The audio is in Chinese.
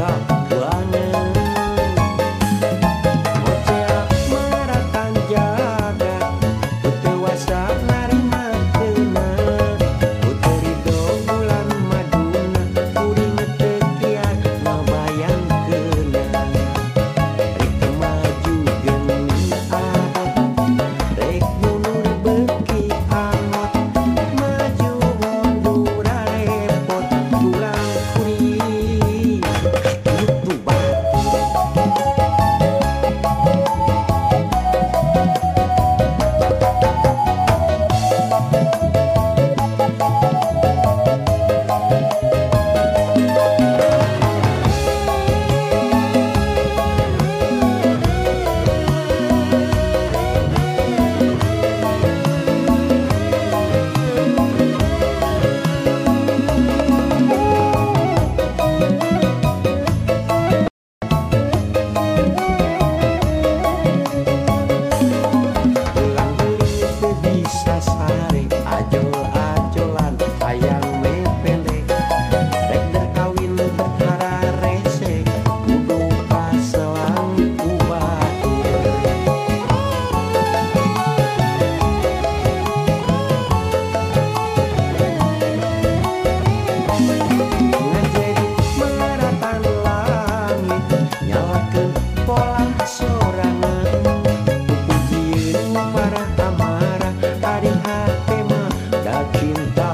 啊。quintal.